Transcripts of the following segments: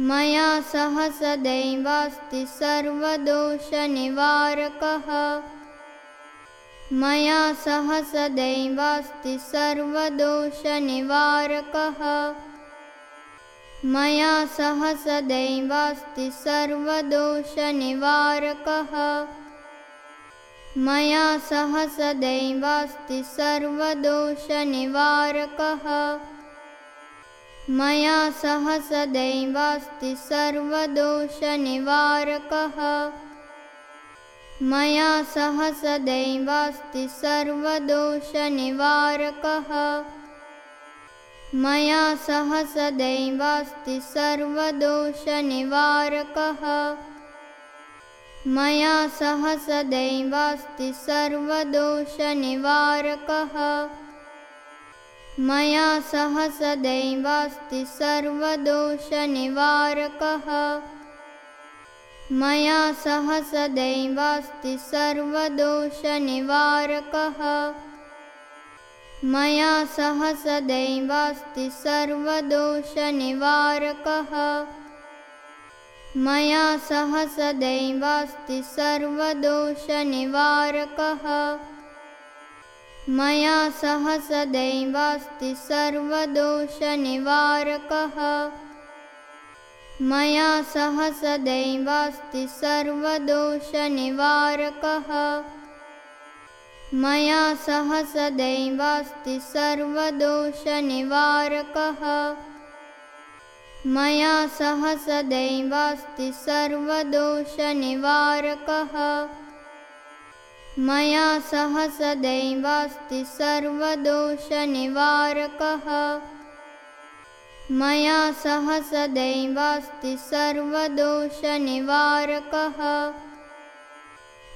मया सह सदैवास्ति सर्वदोषनिवारकः। मया सह सदैवास्ति सर्वदोषनिवारकः। मया सह सदैवास्ति सर्वदोषनिवारकः। मया सह सदैवास्ति सर्वदोषनिवारकः मया सह सदैवास्ति सर्वदोषनिवारकः। मया सह सदैवास्ति सर्वदोषनिवारकः। मया सह सदैवास्ति सर्वदोषनिवारकः। मया सह सदैवास्ति सर्वदोषनिवारकः मया सह सदैवास्ति सर्वदोषनिवारकः। मया सह सदैवास्ति सर्वदोषनिवारकः। मया सह सदैवास्ति सर्वदोषनिवारकः। मया सह सदैवास्ति सर्वदोषनिवारकः मया सह सदैवास्ति सर्वदोषनिवारकः। मया सह सदैवास्ति सर्वदोषनिवारकः। मया सह सदैवास्ति सर्वदोषनिवारकः। मया सह सदैवास्ति सर्वदोषनिवारकः मया सह सदैवास्ति सर्वदोषनिवारकः। मया सह सदैवास्ति सर्वदोषनिवारकः।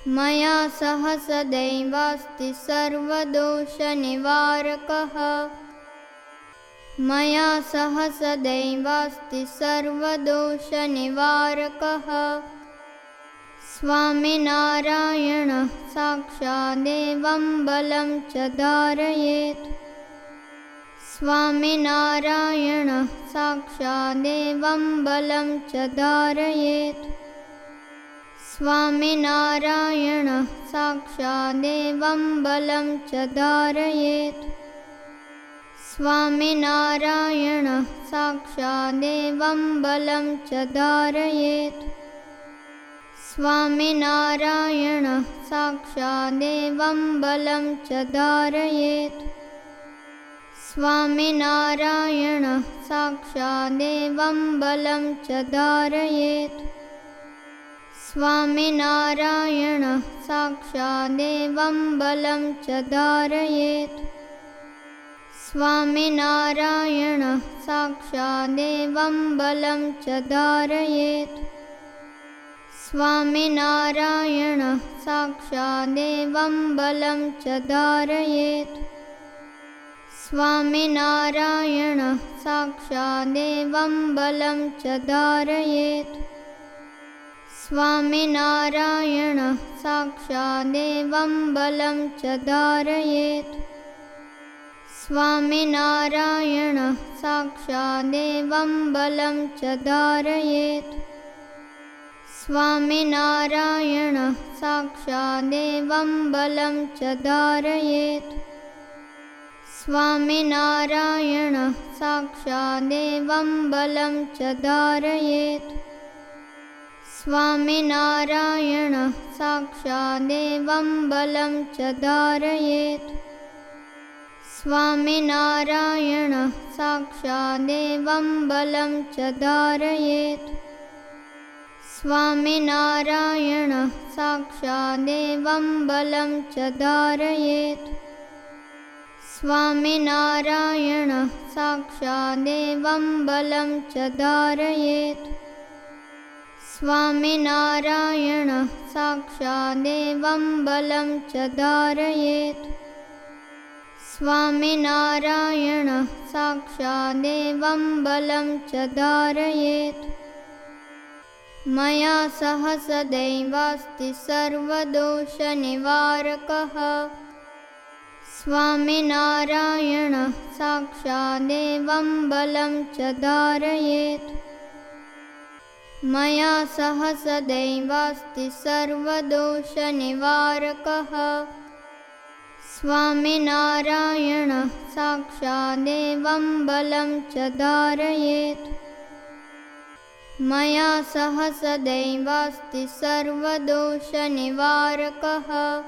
मया सह सदैवास्ति सर्वदोषनिवारकः। मया सह सदैवास्ति सर्वदोषनिवारकः स्वामिनारायण साक्षादेवं बलं च धारयेत्। स्वामिनारायण साक्षादेवं बलं च धारयेत्। स्वामिनारायण साक्षादेवं बलं च धारयेत्। स्वामिनारायण साक्षादेवं बलं च धारयेत् स्वामिनारायण साक्षादेवं बलं च धारयेत्। स्वामिनारायण साक्षादेवं बलं च धारयेत्। स्वामिनारायण साक्षादेवं बलं च धारयेत्। स्वामिनारायण साक्षादेवं बलं च धारयेत् स्वामिनारायण साक्षादेवं बलं च धारयेत्। स्वामिनारायण साक्षादेवं बलं च धारयेत्। स्वामिनारायण साक्षादेवं बलं च धारयेत्। स्वामिनारायण साक्षादेवं बलं च धारयेत् स्वामिनारायण साक्षादेवं बलं च धारयेत्। स्वामिनारायण साक्षादेवं बलं च धारयेत्। स्वामिनारायण साक्षादेवं बलं च धारयेत्। स्वामिनारायण साक्षादेवं बलं च धारयेत् स्वामिनारायण साक्षादेवं बलं च धारयेत्। स्वामिनारायण साक्षादेवं बलं च धारयेत्। स्वामिनारायण साक्षादेवं बलं च धारयेत्। स्वामिनारायण साक्षादेवं बलं च धारयेत् मया सह सदैवास्ति सर्वदोषनिवारकः। स्वामिनारायण साक्षादेवं बलं च धारयेत्। मया सह सदैवास्ति सर्वदोषनिवारकः। स्वामिनारायणः साक्षादेवं बलं च धारयेत् मया सह सदैवास्ति सर्वदोषनिवारकः।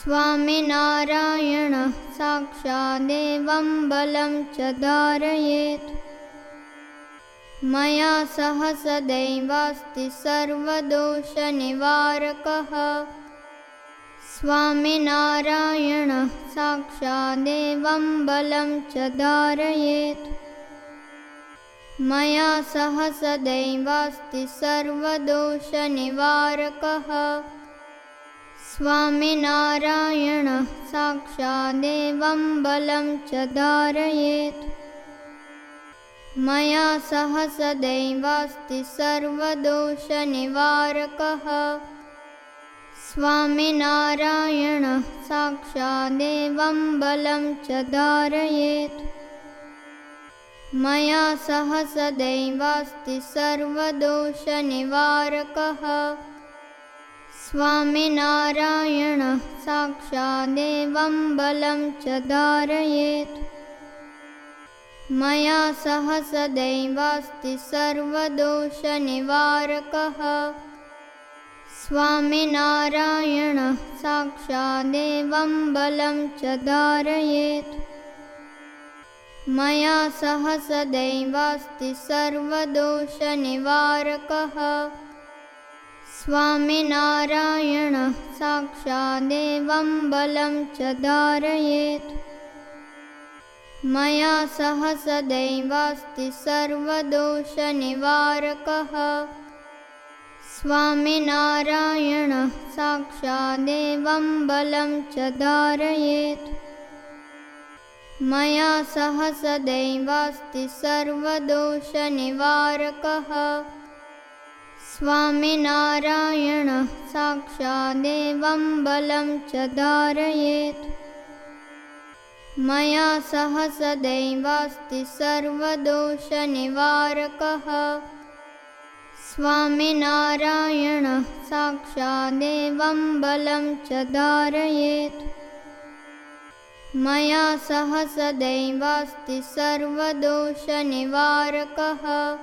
स्वामिनारायणः साक्षादेवं बलं च धारयेत्। मया सह सदैवास्ति सर्वदोषनिवारकः। स्वामिनारायणः साक्षादेवं बलं च धारयेत् मया सह सदैवास्ति सर्वदोषनिवारकः स्वामिनारायणः साक्षादेवं बलं च धारयेत्। मया सह सदैवास्ति सर्वदोषनिवारकः स्वामिनारायणः साक्षादेवं बलं च धारयेत् मया सह सदैवास्ति सर्वदोषनिवारकः। स्वामिनारायणः साक्षादेवं बलं च धारयेत्। मया सह सदैवास्ति सर्वदोषनिवारकः। स्वामिनारायणः साक्षादेवं बलं च धारयेत् मया सह सदैवास्ति सर्वदोषनिवारकः स्वामिनारायणः साक्षादेवं बलं च धारयेत्। मया सह सदैवास्ति सर्वदोषनिवारकः स्वामिनारायणः साक्षादेवं बलं च धारयेत् मया सह सदैवास्ति सर्वदोषनिवारकः। स्वामिनारायणः साक्षादेवं बलं च धारयेत्। मया सह सदैवास्ति सर्वदोषनिवारकः। स्वामिनारायणः साक्षादेवं बलं च धारयेत् मया सह सदैवास्ति सर्वदोषनिवारकः।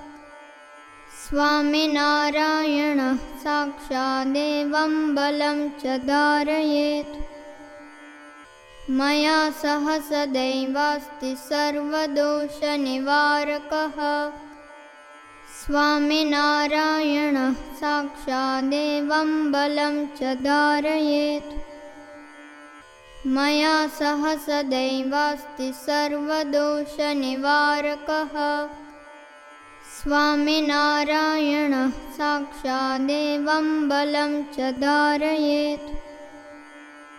स्वामिनारायणः साक्षादेवं बलं च धारयेत्। मया सह सदैवास्ति सर्वदोषनिवारकः। स्वामिनारायणः साक्षादेवं बलं च धारयेत् मया सह सदैवास्ति सर्वदोषनिवारकः स्वामिनारायणः साक्षादेवं बलं च धारयेत्